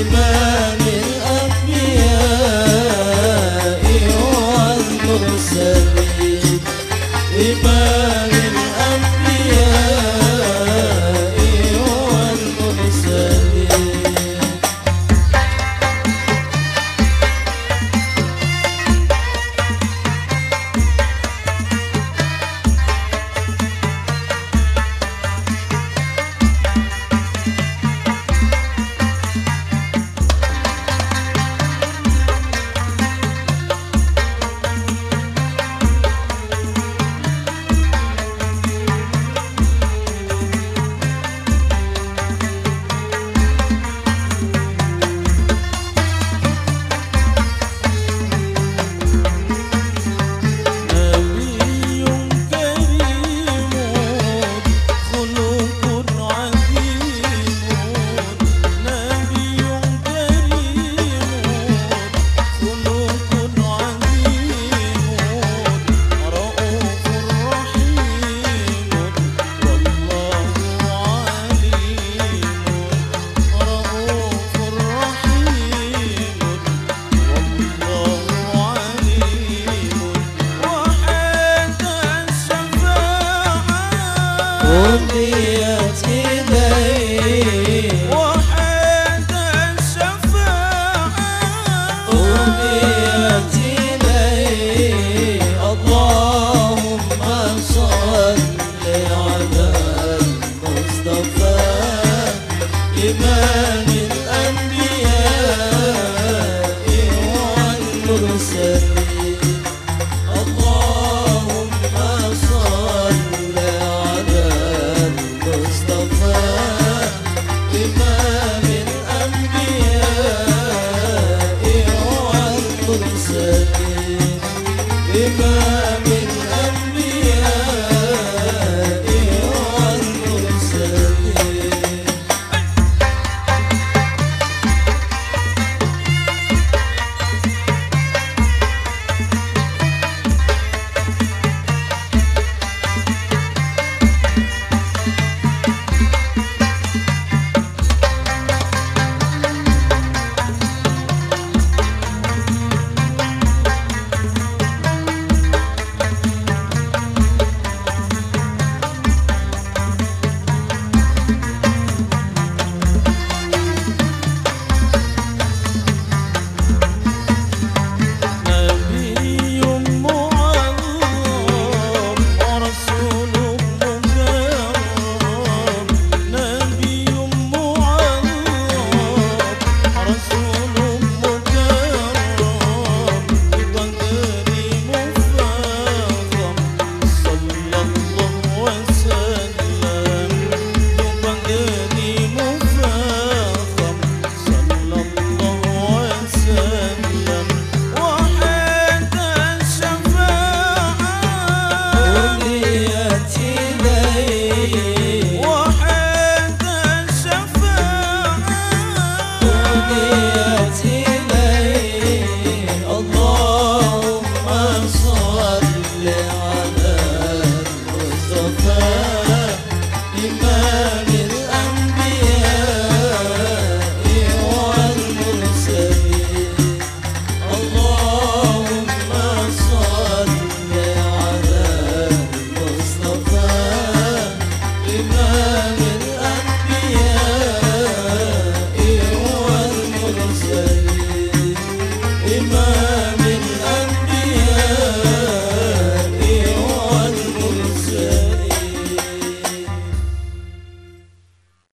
إمام